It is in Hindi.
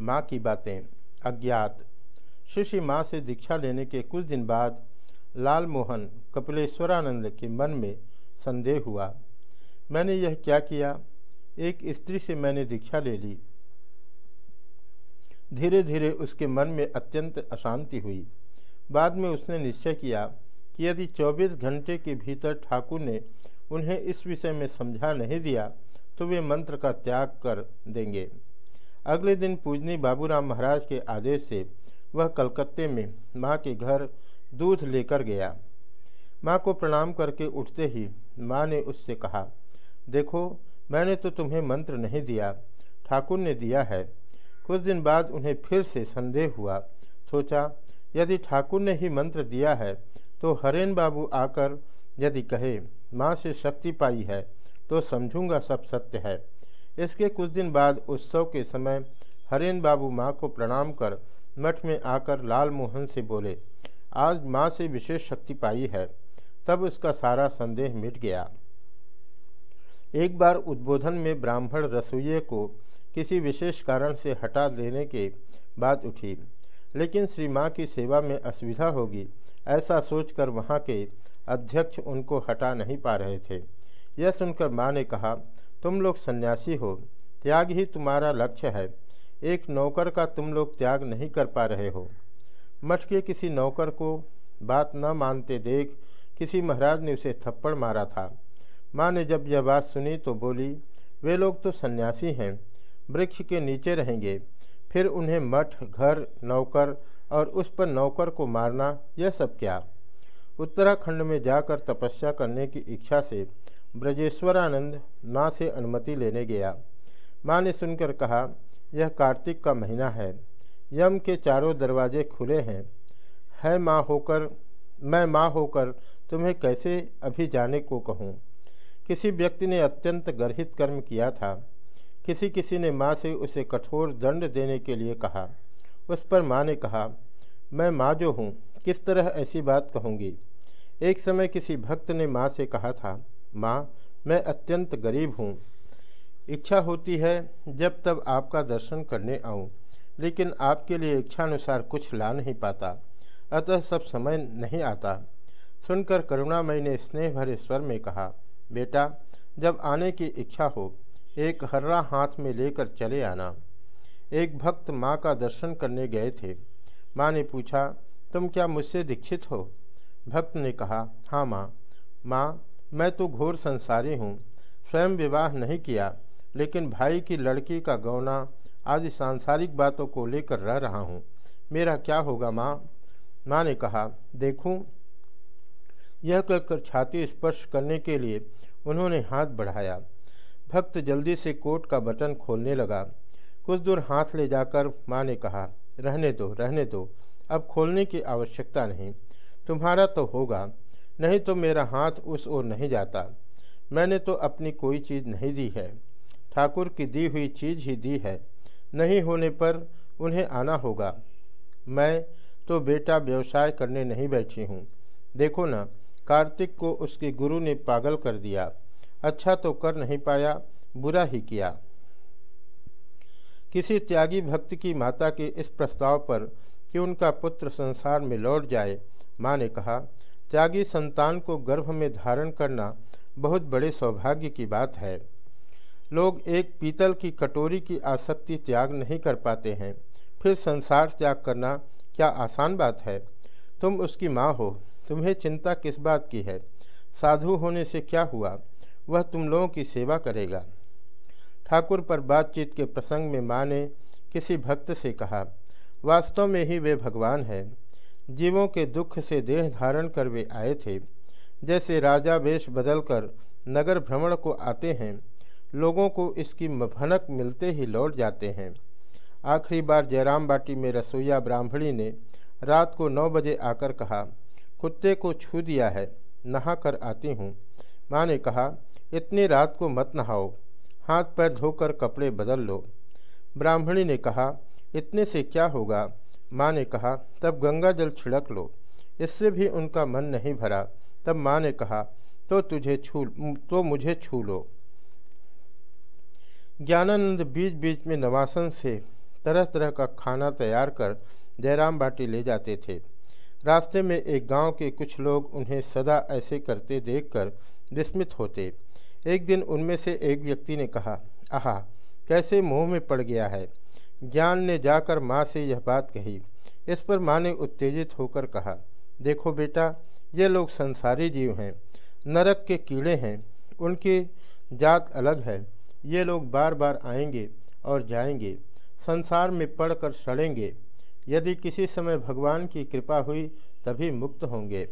माँ की बातें। अज्ञात। शिष्य माँ से दीक्षा लेने के कुछ दिन बाद लाल मोहन कपिलेश्वरानंद के मन में संदेह हुआ। मैंने यह क्या किया? एक स्त्री से मैंने दीक्षा ले ली। धीरे धीरे उसके मन में अत्यंत अशांति हुई। बाद में उसने निश्चय किया कि यदि 24 घंटे के भीतर ठाकुर ने उन्हें इस विषय में समझा नहीं दिया तो वे मंत्र का त्याग कर देंगे। अगले दिन पूजनी बाबूराम महाराज के आदेश से वह कलकत्ते में माँ के घर दूध लेकर गया। माँ को प्रणाम करके उठते ही माँ ने उससे कहा, देखो, मैंने तो तुम्हें मंत्र नहीं दिया, ठाकुर ने दिया है। कुछ दिन बाद उन्हें फिर से संदेह हुआ, सोचा, यदि ठाकुर ने ही मंत्र दिया है तो हरेन बाबू आकर यदि कहे, माँ से शक्ति पाई है तो समझूँगा सब सत्य है। इसके कुछ दिन बाद उत्सव के समय हरेन बाबू माँ को प्रणाम कर मठ में आकर लाल मोहन से बोले, आज माँ से विशेष शक्ति पाई है। तब उसका सारा संदेह मिट गया। एक बार उद्बोधन में ब्राह्मण रसोइये को किसी विशेष कारण से हटा देने के बाद उठी, लेकिन श्री माँ की सेवा में असुविधा होगी ऐसा सोचकर वहाँ के अध्यक्ष उनको हटा नहीं पा रहे थे। यह सुनकर माँ ने कहा, तुम लोग सन्यासी हो, त्याग ही तुम्हारा लक्ष्य है। एक नौकर का तुम लोग त्याग नहीं कर पा रहे हो। मठ के किसी नौकर को बात न मानते देख किसी महाराज ने उसे थप्पड़ मारा था। माँ ने जब यह बात सुनी तो बोली, वे लोग तो सन्यासी हैं, वृक्ष के नीचे रहेंगे। फिर उन्हें मठ, घर, नौकर और उस पर नौकर को मारना, यह सब क्या? उत्तराखंड में जाकर तपस्या करने की इच्छा से ब्रजेश्वरानंद माँ से अनुमति लेने गया। माँ ने सुनकर कहा, यह कार्तिक का महीना है। यम के चारों दरवाजे खुले हैं। है माँ होकर, मैं माँ होकर तुम्हें कैसे अभी जाने को कहूँ? किसी व्यक्ति ने अत्यंत गर्हित कर्म किया था। किसी किसी ने माँ से उसे कठोर दंड देने के लिए कहा। उस पर माँ ने कहा, मैं माँ जो हूँ, किस तरह ऐसी बात कहूँगी? एक समय किसी भक्त ने माँ से कहा था माँ, मैं अत्यंत गरीब हूँ। इच्छा होती है जब तब आपका दर्शन करने आऊँ, लेकिन आपके लिए इच्छानुसार कुछ ला नहीं पाता, अतः सब समय नहीं आता। सुनकर करुणामयी ने स्नेह भरे स्वर में कहा, बेटा, जब आने की इच्छा हो, एक हर्रा हाथ में लेकर चले आना। एक भक्त माँ का दर्शन करने गए थे। माँ ने पूछा, तुम क्या मुझसे दीक्षित हो? भक्त ने कहा हाँ माँ। माँ मैं तो घोर संसारी हूँ, स्वयं विवाह नहीं किया, लेकिन भाई की लड़की का गौना आदि सांसारिक बातों को लेकर रह रहा हूँ। मेरा क्या होगा माँ? माँ ने कहा, देखूँ। यह कहकर छाती स्पर्श करने के लिए उन्होंने हाथ बढ़ाया। भक्त जल्दी से कोट का बटन खोलने लगा। कुछ दूर हाथ ले जाकर माँ ने कहा, रहने दो रहने दो। अब खोलने की आवश्यकता नहीं। तुम्हारा तो होगा। नहीं तो मेरा हाथ उस ओर नहीं जाता। मैंने तो अपनी कोई चीज़ नहीं दी है। ठाकुर की दी हुई चीज़ ही दी है। नहीं होने पर उन्हें आना होगा। मैं तो बेटा व्यवसाय करने नहीं बैठी हूँ। देखो ना, कार्तिक को उसके गुरु ने पागल कर दिया। अच्छा तो कर नहीं पाया, बुरा ही किया। किसी त्यागी भक्त की माता के इस प्रस्ताव पर कि उनका पुत्र संसार में लौट जाए, माँ ने कहा त्यागी संतान को गर्भ में धारण करना बहुत बड़े सौभाग्य की बात है। लोग एक पीतल की कटोरी की आसक्ति त्याग नहीं कर पाते हैं। फिर संसार त्याग करना क्या आसान बात है? तुम उसकी माँ हो। तुम्हें चिंता किस बात की है? साधु होने से क्या हुआ? वह तुम लोगों की सेवा करेगा। ठाकुर पर बातचीत के प्रसंग में माँ ने किसी भक्त से कहा, वास्तव में ही वे भगवान हैं। जीवों के दुख से देह धारण कर वे आए थे। जैसे राजा वेश बदलकर नगर भ्रमण को आते हैं, लोगों को इसकी भनक मिलते ही लौट जाते हैं। आखिरी बार जयराम बाटी में रसोईया ब्राह्मणी ने रात को नौ बजे आकर कहा, कुत्ते को छू दिया है नहा कर आती हूँ। माँ ने कहा, इतनी रात को मत नहाओ, हाथ पैर धोकर कपड़े बदल लो। ब्राह्मणी ने कहा, इतने से क्या होगा? माँ ने कहा, तब गंगा जल छिड़क लो। इससे भी उनका मन नहीं भरा तब माँ ने कहा तो तुझे छू तो मुझे छू लो। ज्ञानानंद बीच बीच में नवासन से तरह तरह का खाना तैयार कर जयराम बाटी ले जाते थे। रास्ते में एक गाँव के कुछ लोग उन्हें सदा ऐसे करते देखकर विस्मित होते। एक दिन उनमें से एक व्यक्ति ने कहा, आहा, कैसे मुँह में पड़ गया है? ज्ञान ने जाकर माँ से यह बात कही। इस पर माँ ने उत्तेजित होकर कहा, देखो बेटा, ये लोग संसारी जीव हैं, नरक के कीड़े हैं, उनकी जात अलग है। ये लोग बार बार आएँगे और जाएँगे, संसार में पढ़कर सड़ेंगे। यदि किसी समय भगवान की कृपा हुई, तभी मुक्त होंगे।